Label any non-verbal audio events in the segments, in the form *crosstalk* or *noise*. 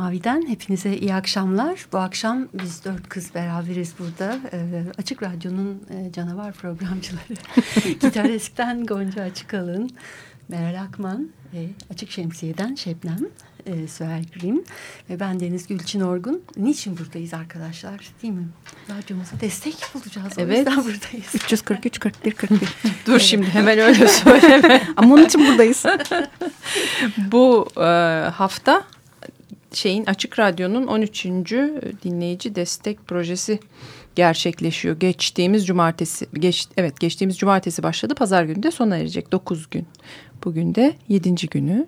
Mavi'den hepinize iyi akşamlar. Bu akşam biz dört kız beraberiz burada. Ee, Açık Radyo'nun e, canavar programcıları. *laughs* Gitarist'ten Gonca Açıkalın, Meral Akman ve Açık Şemsiye'den Şebnem e, Süher Grim ve ben Deniz Gülçin Orgun. Niçin buradayız arkadaşlar değil mi? Radyomuza destek bulacağız. O evet. yüzden buradayız. 343 41 41. Dur evet. şimdi hemen öyle söyleme. Ama onun için buradayız. *laughs* Bu e, hafta şeyin Açık Radyo'nun 13. dinleyici destek projesi gerçekleşiyor. Geçtiğimiz cumartesi geç, evet geçtiğimiz cumartesi başladı. Pazar günü de sona erecek 9 gün. Bugün de 7. günü.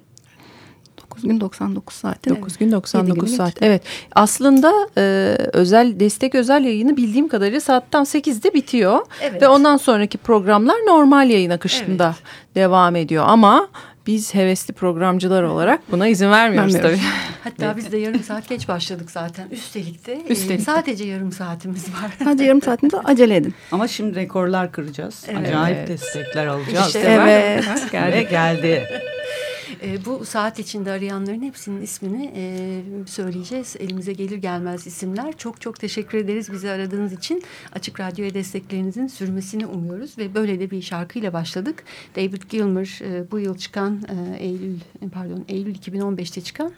9 gün 99 saat. 9 evet. gün 99 saat. Geçti. Evet. Aslında e, özel destek özel yayını bildiğim kadarıyla saatten 8'de bitiyor. Evet. Ve ondan sonraki programlar normal yayın akışında evet. devam ediyor. Ama biz hevesli programcılar olarak buna izin vermiyoruz tabii. Hatta biz de yarım saat geç başladık zaten. Üstelik de Üstelik e, sadece yarım saatimiz var. Sadece yarım saatimiz var. Acele edin. Ama şimdi rekorlar kıracağız. Evet. Acayip destekler alacağız. İşte evet. Geldi. geldi. E, bu saat içinde arayanların hepsinin ismini e, söyleyeceğiz. Elimize gelir gelmez isimler. Çok çok teşekkür ederiz bizi aradığınız için. Açık Radyo'ya desteklerinizin sürmesini umuyoruz. Ve böyle de bir şarkıyla başladık. David Gilmer e, bu yıl çıkan e, Eylül pardon Eylül 2015'te çıkan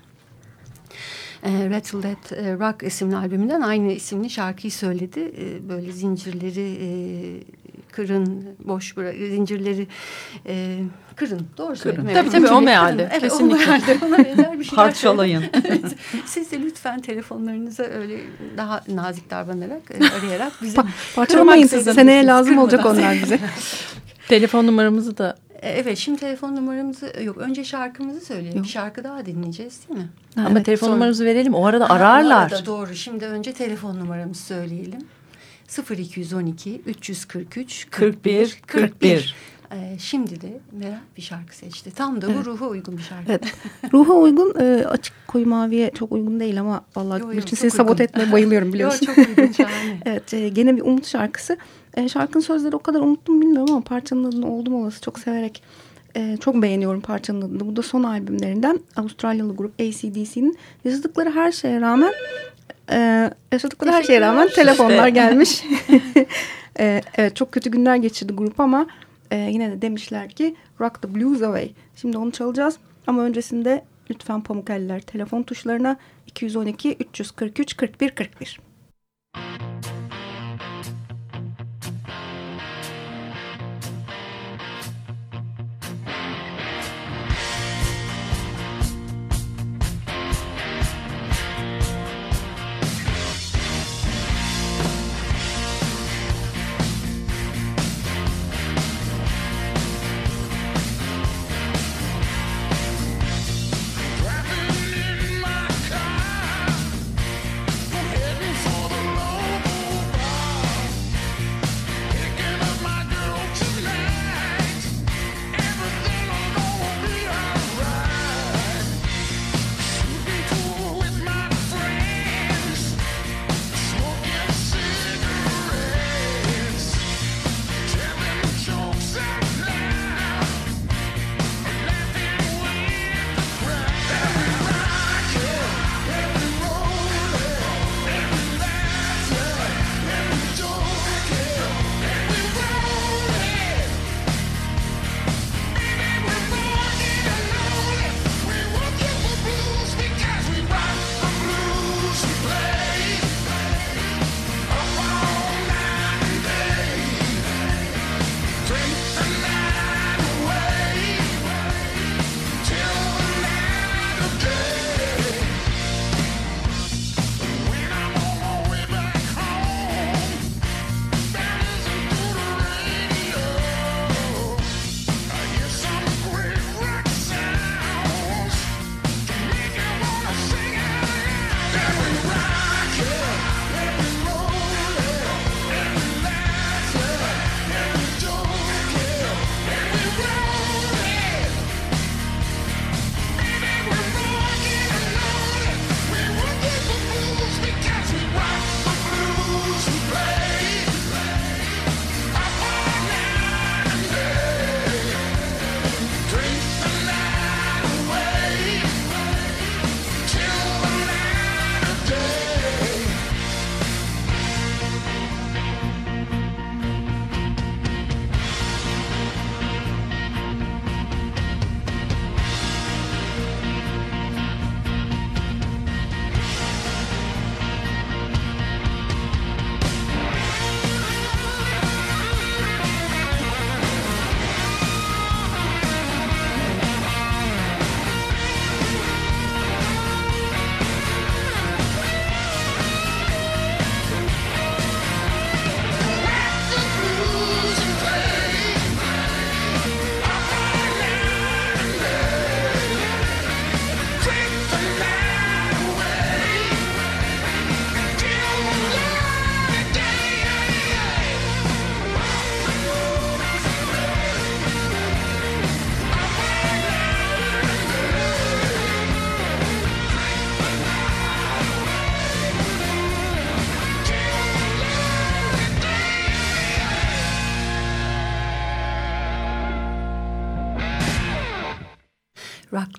e, Rattle That e, Rock isimli albümünden aynı isimli şarkıyı söyledi. E, böyle zincirleri e, kırın, boş bırak, zincirleri e, kırın. Doğru söyledim. Evet. Tabii tabii o mealde. Evet, Kesinlikle. o mealde ona benzer bir *laughs* şeyler Parçalayın. evet. Siz de lütfen telefonlarınıza öyle daha nazik davranarak, arayarak bizi pa Parçalamayın siz. Seneye lazım olacak onlar bize. *laughs* Telefon numaramızı da Evet şimdi telefon numaramızı yok önce şarkımızı söyleyelim. Yok. Bir şarkı daha dinleyeceğiz değil mi? Ha, Ama evet, telefon sonra... numaramızı verelim. O arada ha, ararlar. Arada doğru. Şimdi önce telefon numaramızı söyleyelim. 0212 343 41 41. 41. Ee, şimdi de Meral bir şarkı seçti. Tam da bu evet. ruha uygun bir şarkı. Evet. ruha uygun, e, açık koyu maviye çok uygun değil ama vallahi bütün seni sabot etmeye bayılıyorum *laughs* biliyorsun. Yo, çok uygun şahane. *laughs* evet, e, gene bir umut şarkısı. E, şarkının sözleri o kadar unuttum bilmiyorum ama parçanın adını oldum olası çok severek e, çok beğeniyorum parçanın adını. Bu da son albümlerinden Avustralyalı grup ACDC'nin yaşadıkları her şeye rağmen e, yaşadıkları her şeye rağmen telefonlar gelmiş. *laughs* e, evet çok kötü günler geçirdi grup ama e, yine de demişler ki Rock the Blues Away. Şimdi onu çalacağız ama öncesinde lütfen pamuk eller telefon tuşlarına 212 343 41 41.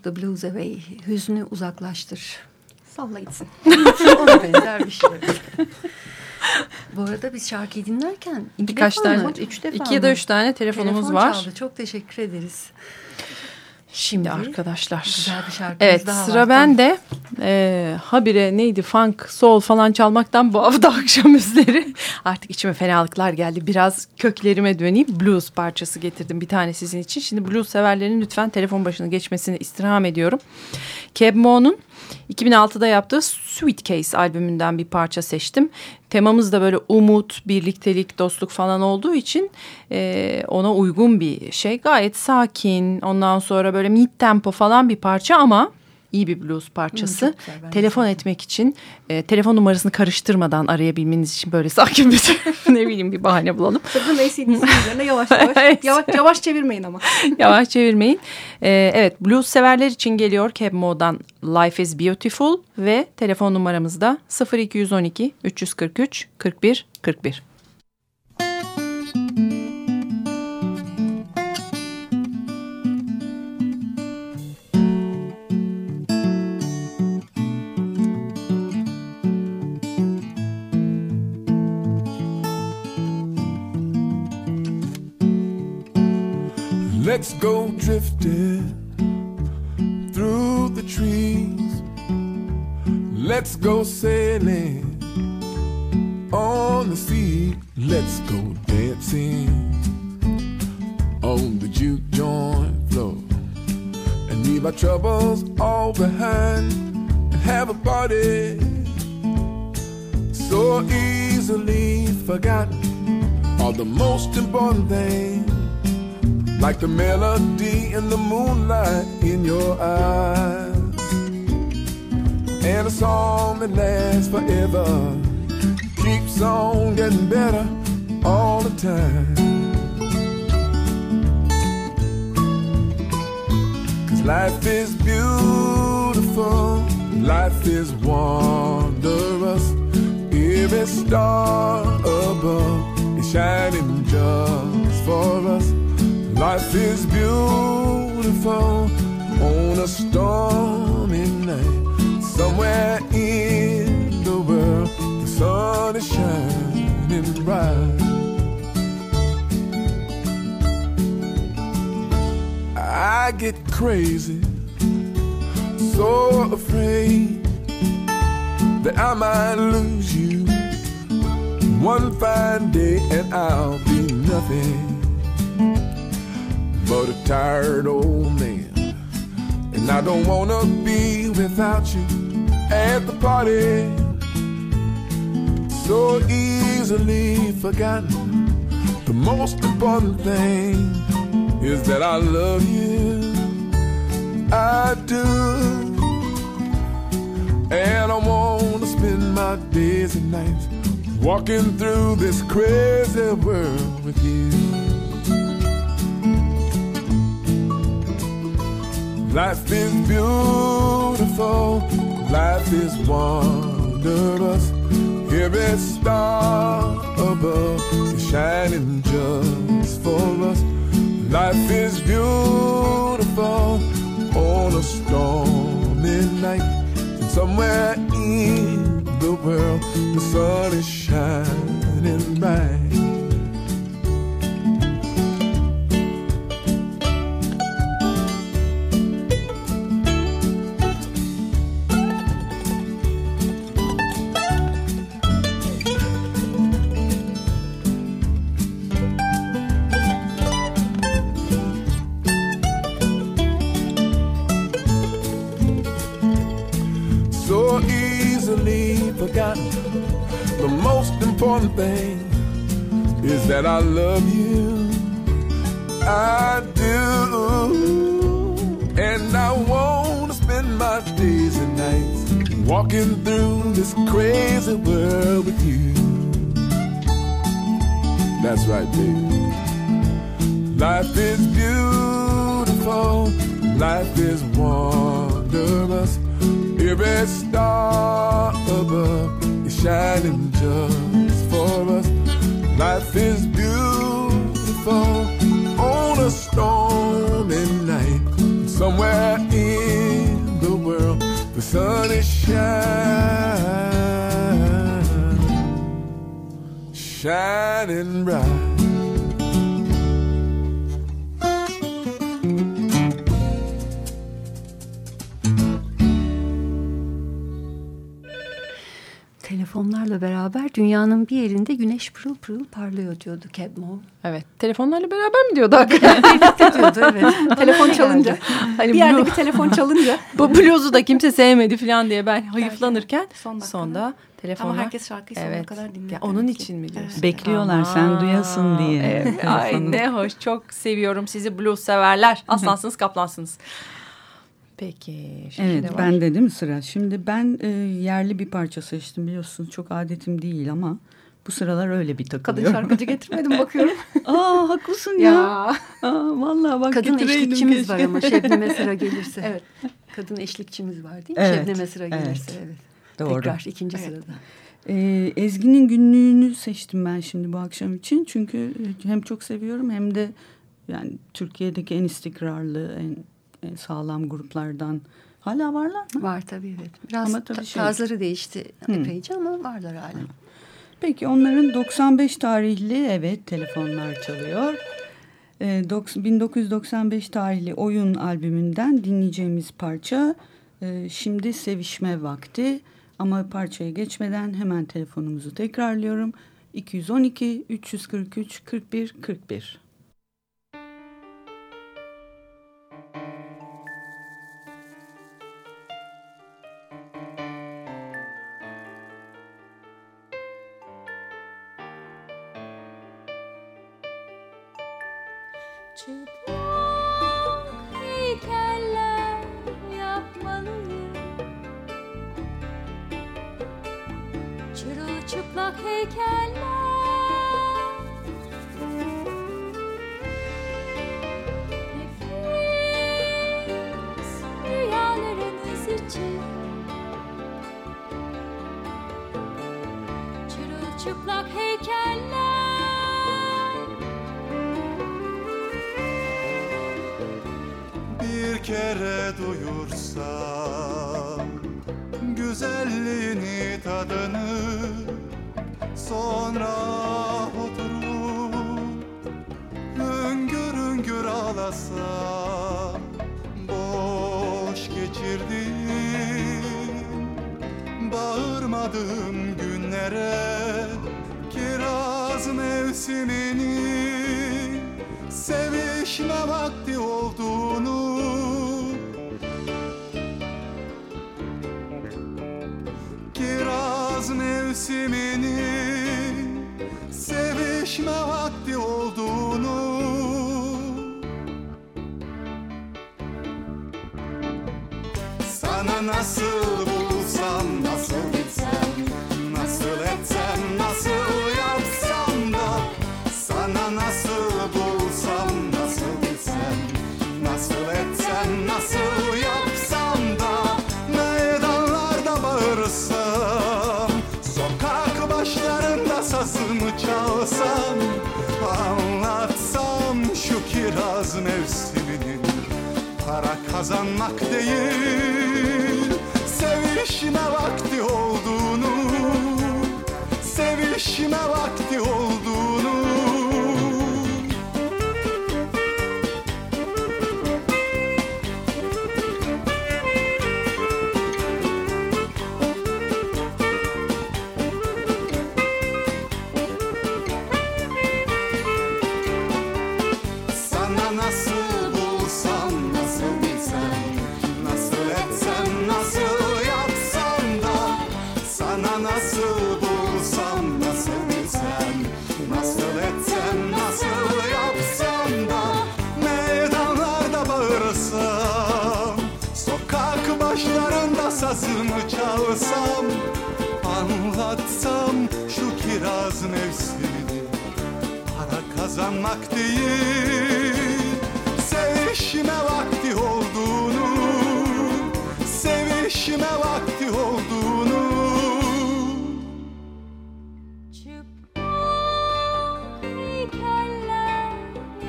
the blues away. Hüznü uzaklaştır. Salla gitsin. *laughs* Ona benzer bir şey. Bu arada biz şarkıyı dinlerken iki Birkaç defa tane, mı? Üç defa iki ya da mı? üç tane telefonumuz Telefon var. Çaldı. Çok teşekkür ederiz. Şimdi arkadaşlar. Güzel bir şarkımız Evet daha sıra var. bende. Ee, habire neydi funk, soul falan çalmaktan bu hafta *laughs* akşam üzeri artık içime fenalıklar geldi. Biraz köklerime döneyim. Blues parçası getirdim bir tane sizin için. Şimdi blues severlerin lütfen telefon başına geçmesini istirham ediyorum. Keb Mo'nun 2006'da yaptığı Sweet Case albümünden bir parça seçtim. Temamız da böyle umut, birliktelik, dostluk falan olduğu için e, ona uygun bir şey. Gayet sakin, ondan sonra böyle mid tempo falan bir parça ama iyi bir blues parçası. Hı, güzel, telefon etmek için, e, telefon numarasını karıştırmadan arayabilmeniz için böyle sakin bir *laughs* ne bileyim bir bahane bulalım. Sakın ACDC *laughs* üzerine yavaş yavaş. Yavaş yavaş çevirmeyin ama. *laughs* Yavaş çevirmeyin. Ee, evet blues severler için geliyor Keb Mo'dan Life is Beautiful ve telefon numaramız da 0212 343 41 41. Let's go drifting through the trees. Let's go sailing on the sea. Let's go dancing on the juke joint floor and leave our troubles all behind and have a party so easily forgotten. Are the most important thing like the melody in the moonlight in your eyes, and a song that lasts forever keeps on getting better all the time. Cause life is beautiful, life is wondrous. Every star above is shining just for us. Life is beautiful on a stormy night. Somewhere in the world, the sun is shining bright. I get crazy, so afraid that I might lose you one fine day and I'll be nothing but a tired old man. And I don't wanna be without you at the party. So easily forgotten. The most important thing is that I love you. I do. And I wanna spend my days and nights walking through this crazy world with you. Life is beautiful, life is wondrous. Every star above is shining just for us. Life is beautiful on a stormy night. Somewhere in the world, the sun is shining right, baby. Telefonlarla beraber dünyanın bir yerinde güneş pırıl pırıl parlıyor diyordu Cadmo. Evet. Telefonlarla beraber mi diyordu hakikaten? *laughs* Diyordu evet. telefon çalınca. Hani bir yerde bir telefon çalınca. *laughs* bu bluzu da kimse sevmedi falan diye ben hayıflanırken Son sonda telefonla. Ama herkes şarkıyı sonuna Evet. kadar dinledi. Ya onun ki. için mi diyorsun? Bekliyorlar sen duyasın diye. Evet. Ay ne hoş. Çok seviyorum sizi blues severler. Aslansınız kaplansınız. Peki. Şimdi Evet var? ben de değil mi sıra? Şimdi ben e, yerli bir parça seçtim biliyorsunuz çok adetim değil ama bu sıralar öyle bir Kadın takılıyorum. şarkıcı getirmedim *laughs* bakıyorum. Aa haklısın ya. ya. Aa, vallahi bak Kadın eşlikçimiz keşke. var ama Şebnem'e sıra *laughs* gelirse. Evet. Kadın eşlikçimiz var değil mi? Evet, Şebnem'e sıra evet. gelirse evet. Doğru. Tekrar ikinci Evet. sırada. Ee, Ezgi'nin günlüğünü seçtim ben şimdi bu akşam için. Çünkü hem çok seviyorum hem de yani Türkiye'deki en istikrarlı, en sağlam gruplardan. Hala varlar mı? Var tabii evet. Biraz Ama tabii ta- şey- tarzları değişti Hı. epeyce ama varlar hala. Peki onların 95 tarihli evet telefonlar çalıyor. Ee, dok- 1995 tarihli oyun albümünden dinleyeceğimiz parça e, şimdi sevişme vakti. Ama parçaya geçmeden hemen telefonumuzu tekrarlıyorum. 212 343 41 41. Çıplak heykeller yapmalıyım Çırılçıplak heykeller. Nefis rüyalarınız için Çırılçıplak heykeller kere duyursam güzelliğini tadını sonra oturup hüngür hüngür ağlasam boş geçirdim. Bağırmadığım günlere kiraz mevsimini sevişme sana bulsam nasıl nasıl etsem nasıl yapsam da meydanlarda bağırsam sokak başlarında sazımı çalsam anlatsam şu kiraz mevsiminin para kazanmak değil para kazanmak değil Sevişme vakti olduğunu Sevişme vakti olduğunu. Çıplak heykeller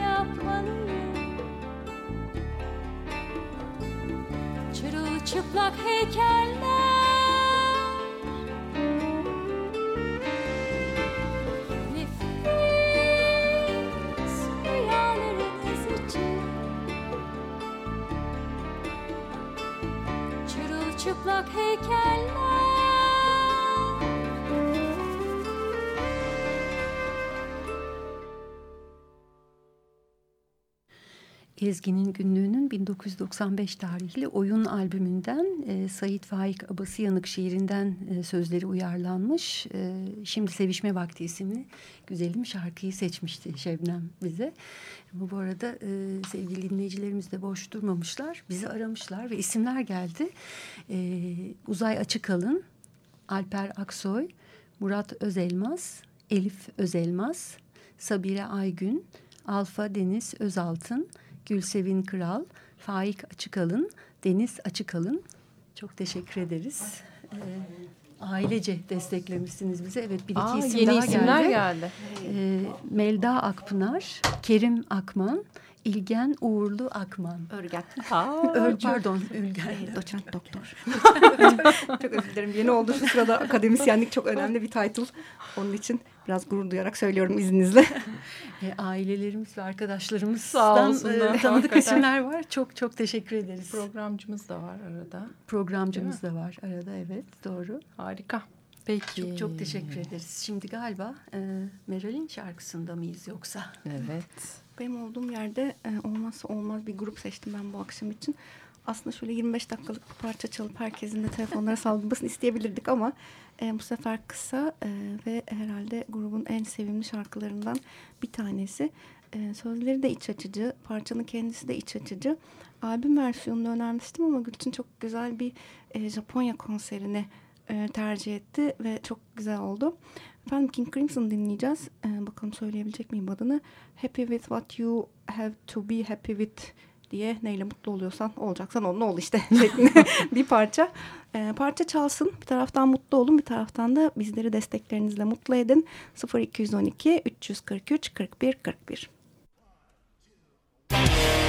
yapmalıyım Çırılçıplak heykeller Ezgi'nin günlüğünün 1995 tarihli Oyun albümünden e, Sait Faik Abasıyanık şiirinden e, sözleri uyarlanmış. E, Şimdi Sevişme Vakti isimli güzelim şarkıyı seçmişti Şebnem bize. Bu, bu arada e, sevgili dinleyicilerimiz de boş durmamışlar. Bizi aramışlar ve isimler geldi. E, Uzay Açıkalın, Alper Aksoy, Murat Özelmaz, Elif Özelmaz, Sabire Aygün, Alfa Deniz Özaltın, Gülsevin Kral, Faik Açıkalın, Deniz Açıkalın. Çok teşekkür ederiz. Ee, ailece desteklemişsiniz bize. Evet bir iki Aa, isim yeni daha isimler geldi. geldi. Ee, Melda Akpınar, Kerim Akman, İlgen Uğurlu Akman. Örgen. *laughs* Ö, pardon *laughs* Ülgen. Ee, doçent doktor. *laughs* çok özür dilerim. Yeni oldu şu sırada akademisyenlik çok önemli bir title. Onun için biraz gurur duyarak söylüyorum izninizle. E, ailelerimiz ve arkadaşlarımızdan Sağ olsunlar, e, tanıdık isimler var. Çok çok teşekkür ederiz. Programcımız da var arada. Programcımız da var arada evet doğru. Harika. Peki. Çok çok teşekkür ederiz. Şimdi galiba e, Meral'in şarkısında mıyız yoksa? Evet. Benim olduğum yerde e, olmazsa olmaz bir grup seçtim ben bu akşam için. Aslında şöyle 25 dakikalık bir parça çalıp herkesin de telefonlara *laughs* saldırmasını isteyebilirdik ama e, bu sefer kısa e, ve herhalde grubun en sevimli şarkılarından bir tanesi. E, sözleri de iç açıcı, parçanın kendisi de iç açıcı. Albüm versiyonunu önermiştim ama Gülçin çok güzel bir e, Japonya konserini e, tercih etti ve çok güzel oldu. Efendim King Crimson dinleyeceğiz. Ee, bakalım söyleyebilecek miyim adını? Happy with what you have to be happy with diye neyle mutlu oluyorsan olacaksan onunla ol işte *laughs* bir parça. Ee, parça çalsın. Bir taraftan mutlu olun bir taraftan da bizleri desteklerinizle mutlu edin. 0212 343 41 41 When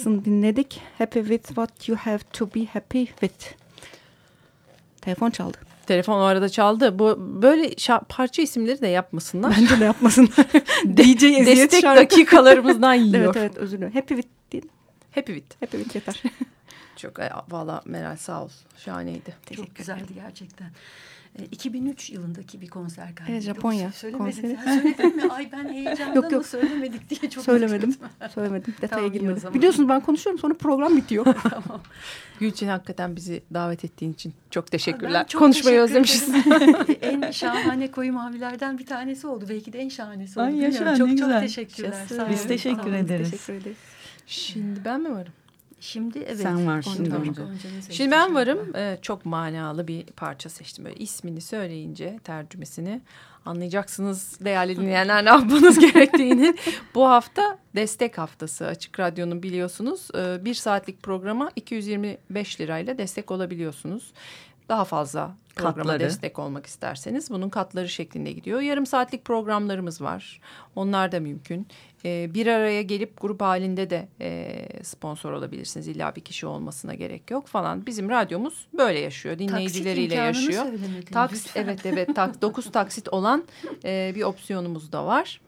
Crimson dinledik. Happy with what you have to be happy with. Telefon çaldı. Telefon o arada çaldı. Bu böyle parça isimleri de yapmasınlar. Bence de yapmasın. *laughs* DJ eziyet Destek şarkı. dakikalarımızdan *laughs* yiyor. Evet evet özür dilerim. Happy with değil. Happy with. Happy with yeter. Çok e, valla Meral sağ ol. Şahaneydi. Çok güzeldi gerçekten. E, 2003 yılındaki bir konser galiba. Evet, Japonya Yok, söylemedin. konseri. Söyledin mi? Ay ben *laughs* heyecandan Yok, yok. söylemedik diye çok Söylemedim. üzüldüm. *laughs* Söylemedim. Detaya Tamam, girmedim. Biliyorsunuz ben konuşuyorum sonra program bitiyor. *laughs* tamam. Gülçin hakikaten bizi davet ettiğin için çok teşekkürler. Ben çok Konuşmayı teşekkür özlemişiz. en şahane koyu mavilerden bir tanesi oldu. Belki de en şahanesi oldu. Ay yaşa, çok çok güzel. teşekkürler. Biz teşekkür ederiz. Teşekkür ederiz. Şimdi ben mi varım? Şimdi evet. Sen varsın Gonca- seçtiği Şimdi ben varım. Ee, çok manalı bir parça seçtim. Böyle ismini söyleyince tercümesini anlayacaksınız değerli dinleyenler ne yapmanız *laughs* gerektiğini. Bu hafta destek haftası Açık Radyo'nun biliyorsunuz. Ee, bir saatlik programa 225 lirayla destek olabiliyorsunuz. Daha fazla programa Katları. destek olmak isterseniz bunun katları şeklinde gidiyor. Yarım saatlik programlarımız var. Onlar da mümkün. Ee, bir araya gelip grup halinde de e, sponsor olabilirsiniz. İlla bir kişi olmasına gerek yok falan. Bizim radyomuz böyle yaşıyor. Dinleyicileriyle Taksit yaşıyor. söylemedin, Taks, lütfen. evet evet tak, 9 taksit olan e, bir opsiyonumuz da var.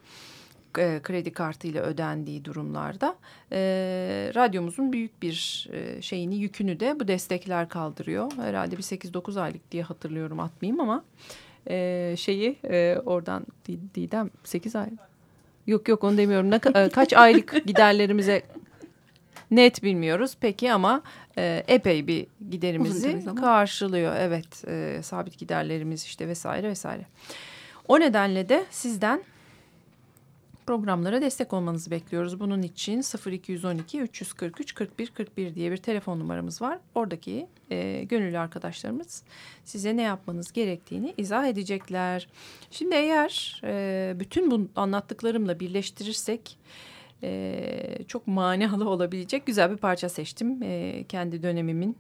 E, kredi kartıyla ödendiği durumlarda e, radyomuzun büyük bir e, şeyini yükünü de bu destekler kaldırıyor. Herhalde bir 8-9 aylık diye hatırlıyorum atmayayım ama e, şeyi e, oradan Di- Didem 8 ay. Yok yok onu demiyorum. Ne, e, kaç aylık *laughs* giderlerimize net bilmiyoruz. Peki ama e, epey bir giderimizi karşılıyor. Evet e, sabit giderlerimiz işte vesaire vesaire. O nedenle de sizden programlara destek olmanızı bekliyoruz. Bunun için 0212 343 41 41 diye bir telefon numaramız var. Oradaki e, gönüllü arkadaşlarımız size ne yapmanız gerektiğini izah edecekler. Şimdi eğer e, bütün bu anlattıklarımla birleştirirsek e, çok manalı *laughs* olabilecek güzel bir parça seçtim. E, kendi dönemimin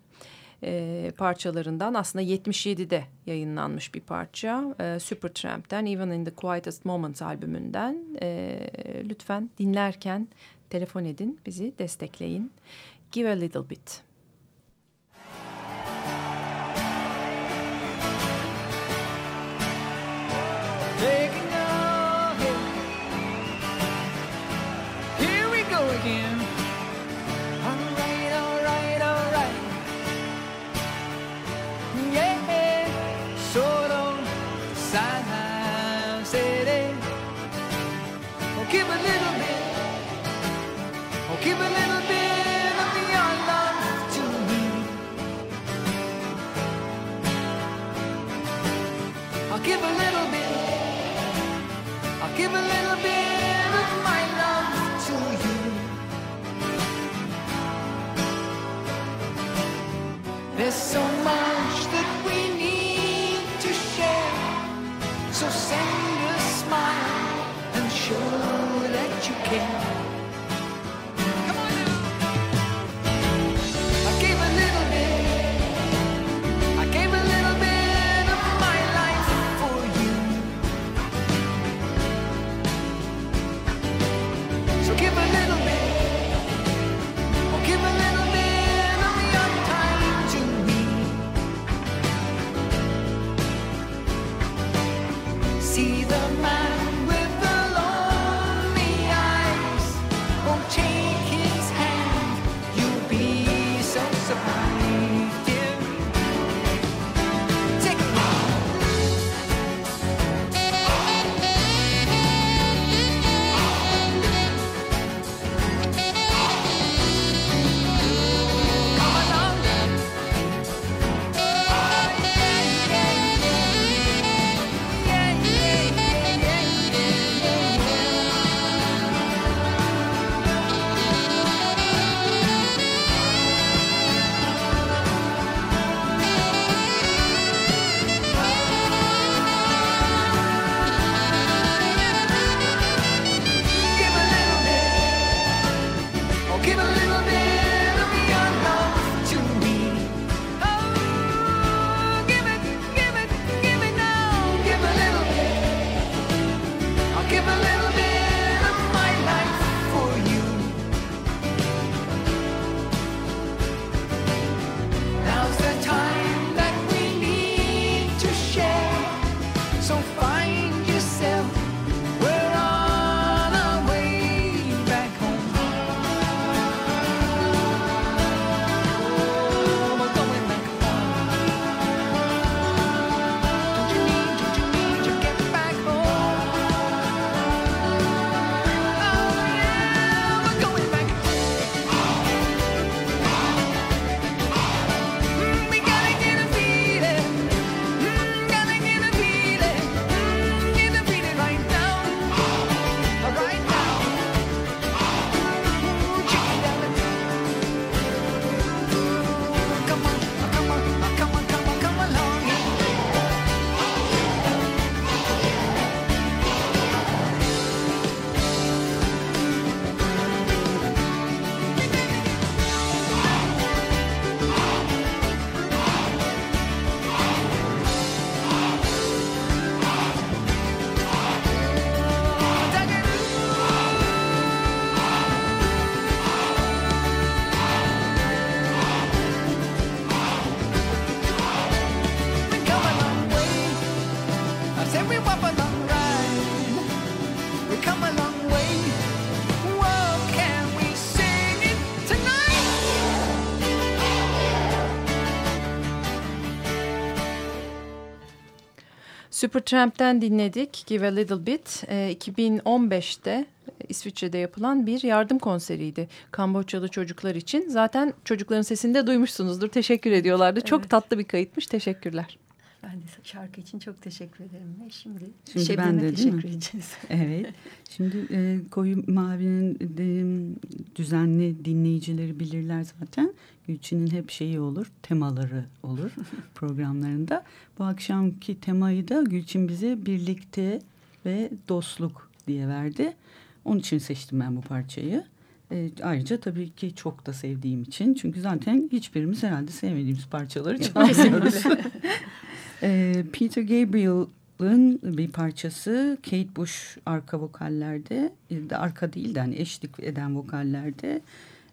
e, parçalarından aslında 77'de yayınlanmış bir parça. E, Supertramp'ten Even in the Quietest Moments albümünden. E, lütfen dinlerken telefon edin, bizi destekleyin. Give a little bit. Give a little bit Supertramp'ten dinledik Give a Little Bit. E, 2015'te İsviçre'de yapılan bir yardım konseriydi. Kamboçyalı çocuklar için. Zaten çocukların sesini de duymuşsunuzdur. Teşekkür ediyorlardı. Evet. Çok tatlı bir kayıtmış. Teşekkürler. De şarkı için çok teşekkür ederim. Ve şimdi, şimdi ben de teşekkür edeceğiz. *laughs* Evet. Şimdi e, Koyu Mavi'nin de, düzenli dinleyicileri bilirler zaten. Gülçin'in hep şeyi olur, temaları olur *laughs* programlarında. Bu akşamki temayı da Gülçin bize birlikte ve dostluk diye verdi. Onun için seçtim ben bu parçayı. E, ayrıca tabii ki çok da sevdiğim için. Çünkü zaten hiçbirimiz herhalde sevmediğimiz parçaları çalmıyoruz. *laughs* e, Peter Gabriel'ın bir parçası Kate Bush arka vokallerde, de arka değil de hani eşlik eden vokallerde.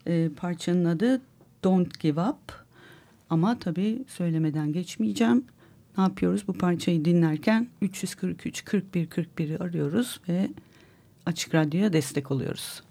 E, parçanın adı Don't Give Up. Ama tabii söylemeden geçmeyeceğim. Ne yapıyoruz? Bu parçayı dinlerken 343 41 41'i arıyoruz ve Açık Radyo'ya destek oluyoruz.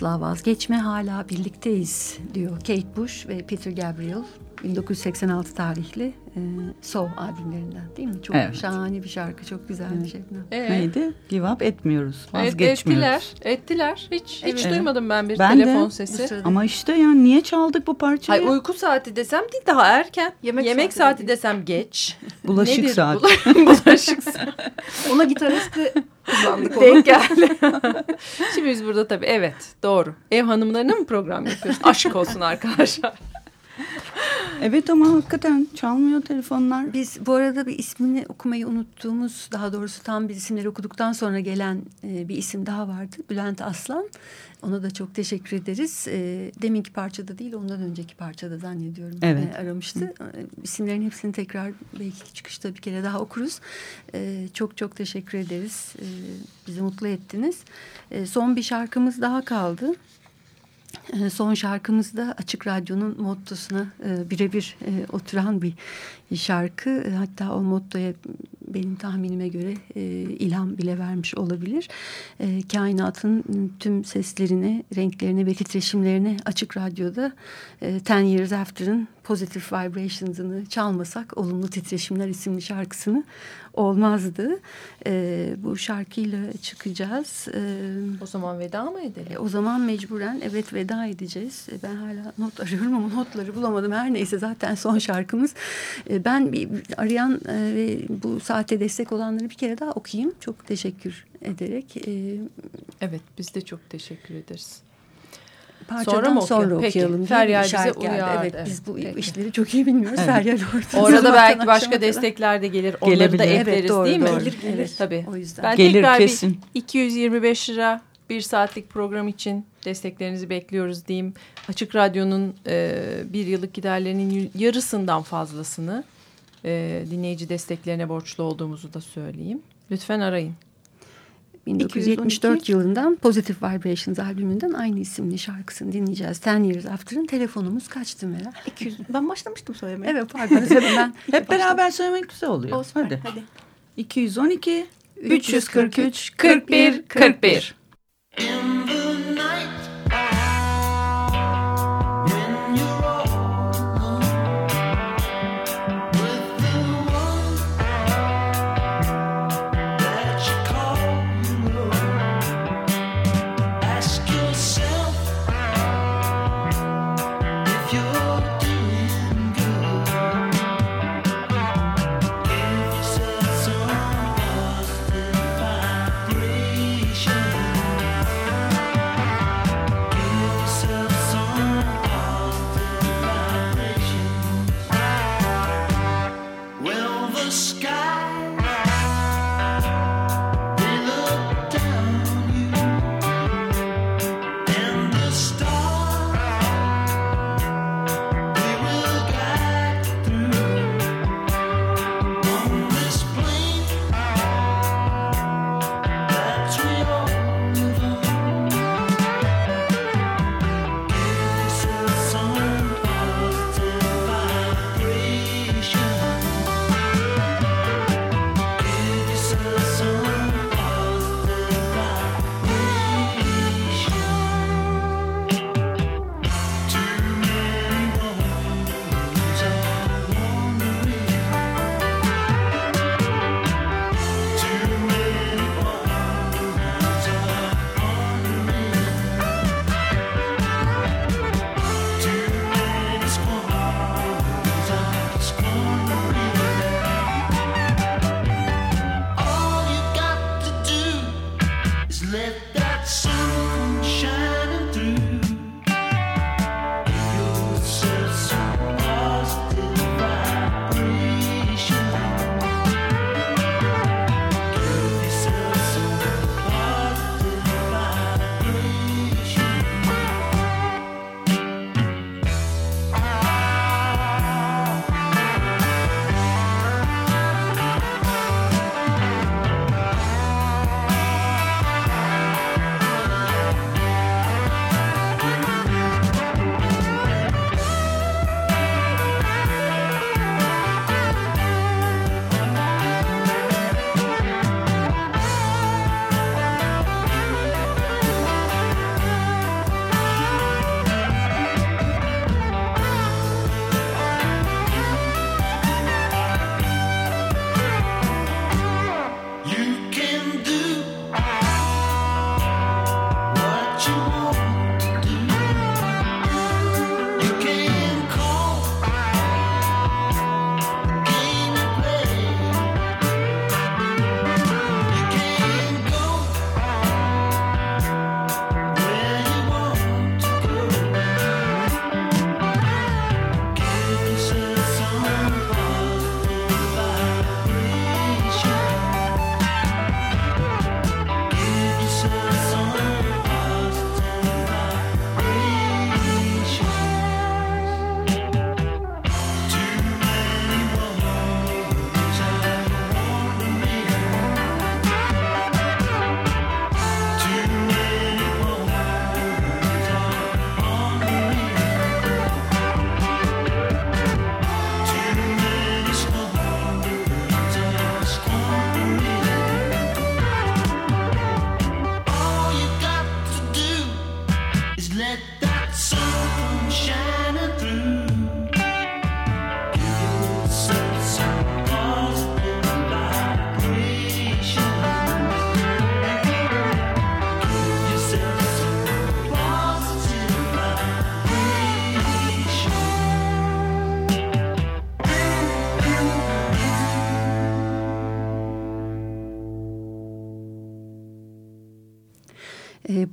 Asla vazgeçme hala birlikteyiz diyor Kate Bush ve Peter Gabriel. 1986 tarihli e, Soul albümlerinden değil mi? Çok Evet. şahane bir şarkı, çok güzel bir şey. Ee, Neydi? Give up etmiyoruz. evet, Vazgeçmiyoruz. ettiler. Ettiler. Hiç hiç Evet. duymadım ben bir Ben de. telefon Bu sesi. Ama işte yani niye çaldık bu parçayı? Hay uyku saati desem değil daha erken. Yemek Yemek, saati saati, desem geç. *laughs* Bulaşık Nedir? saati. Bula- *laughs* *laughs* Bulaşık saati. Ona gitaristi kullandık onu. Denk geldi. Şimdi biz burada tabii evet doğru. Ev hanımlarına mı program yapıyoruz? Aşk olsun arkadaşlar. Evet ama hakikaten çalmıyor telefonlar. Biz bu arada bir ismini okumayı unuttuğumuz, daha doğrusu tam bir isimleri okuduktan sonra gelen e, bir isim daha vardı. Bülent Aslan. Ona da çok teşekkür ederiz. E, deminki parçada değil, ondan önceki parçada zannediyorum Evet. e, aramıştı. E, isimlerin hepsini tekrar belki çıkışta bir kere daha okuruz. E, çok çok teşekkür ederiz. E, bizi mutlu ettiniz. E, son bir şarkımız daha kaldı. E, Son şarkımızda Açık Radyo'nun mottosuna e, birebir e, oturan bir şarkı. E, Hatta o mottoya benim tahminime göre e, ilham bile vermiş olabilir. E, Kainatın tüm seslerini, renklerini ve titreşimlerini Açık Radyo'da e, Ten Years After'ın Positive Vibrations'ını çalmasak Olumlu Titreşimler isimli şarkısını olmazdı. E, bu şarkıyla çıkacağız. E, O zaman veda mı edelim? e, o zaman mecburen evet veda edeceğiz. E, ben hala not arıyorum ama notları bulamadım. Her neyse zaten son şarkımız. E, ben bir, arayan e, ve bu saate destek olanları bir kere daha okuyayım. Çok teşekkür ederek. E, Evet biz de çok teşekkür ederiz. parçadan Sonra mı sonra okuyalım? Peki, okuyalım. Feryal bize uyardı. Evet, Evet, biz bu peki. işleri çok iyi bilmiyoruz. Evet. Feryal orada. Orada belki başka kadar. destekler de gelir. Onları da Gelebilir. ekleriz Evet, doğru, değil mi? doğru. Gelir, gelir. Evet, Tabii. O yüzden. Ben Gelir tekrar kesin. bir 225 lira bir saatlik program için desteklerinizi bekliyoruz diyeyim. Açık Radyo'nun e, bir yıllık giderlerinin yarısından fazlasını e, dinleyici desteklerine borçlu olduğumuzu da söyleyeyim. Lütfen arayın. 1974 212. yılından Positive Vibrations albümünden aynı isimli şarkısını dinleyeceğiz. Ten Years After'ın telefonumuz kaçtı Meral? *laughs* 200. Ben başlamıştım söylemeye. Evet pardon ben *laughs* Hep beraber söylemek güzel oluyor. O süper. Hadi. Hadi. 212 343 41 41. In the night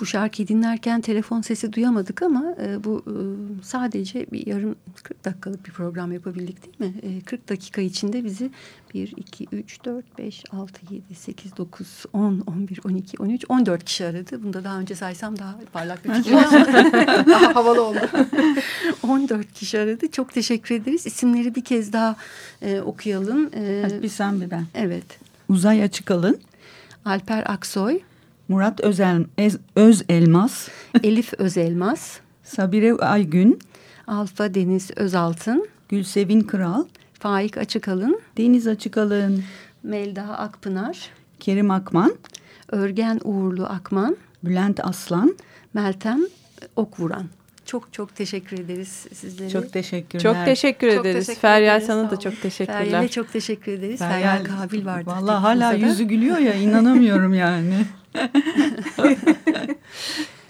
şarkıyı dinlerken telefon sesi duyamadık ama e, bu e, sadece bir yarım 40 dakikalık bir program yapabildik değil mi? E, 40 dakika içinde bizi 1, 2, 3, 4, 5, 6, 7, 8, 9, 10, 11, 12, 13, 14 kişi aradı. Bunda daha önce saysam daha parlak bir fikir *laughs* Daha havalı oldu. *laughs* 14 kişi aradı. Çok teşekkür ederiz. İsimleri bir kez daha e, okuyalım. E, bir sen bir ben. evet. Uzay Açıkalın, Alper Aksoy, Murat Özel, Ez, Öz Elmas, *laughs* Elif Özelmaz, Sabire Aygün, Alfa Deniz Özaltın, Gülsevin Kral, Faik Açıkalın, Deniz Açıkalın, Melda Akpınar, Kerim Akman, Örgen Uğurlu Akman, Bülent Aslan. Meltem Okvuran. Çok çok teşekkür ederiz sizlere. Çok teşekkürler. Çok teşekkür Çok ederiz. teşekkür Feryal sana da çok teşekkürler. Feryal'e çok teşekkür ederiz. Feryal, Kabil vardı. Vallahi hala yüzü gülüyor ya inanamıyorum yani. *laughs* *laughs*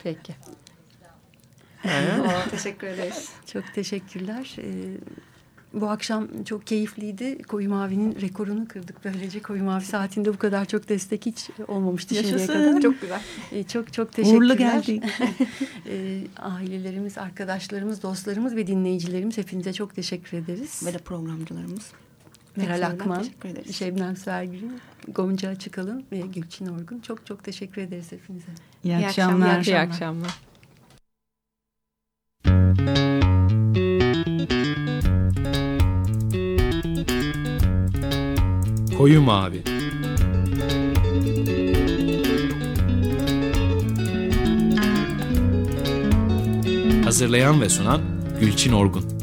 Peki. Teşekkür ederiz. Çok teşekkürler. Ee, bu akşam çok keyifliydi. Koyu Mavi'nin rekorunu kırdık. Böylece Koyu Mavi saatinde bu kadar çok destek hiç olmamıştı şimdiye Yaşasın. kadar. Çok güzel. Ee, çok çok teşekkürler. Uğurlu geldik. *laughs* Ee, ailelerimiz, arkadaşlarımız, dostlarımız ve dinleyicilerimiz hepinize çok teşekkür ederiz. Ve de programcılarımız. Meral Akman. Şebnem Sergül'ün, Gonca Açıkalın ve Gülçin Orgun. Çok çok teşekkür ederiz hepinize. İyi, İyi akşamlar. akşamlar. İyi akşamlar. Koyu Mavi Hazırlayan ve sunan Gülçin Orgun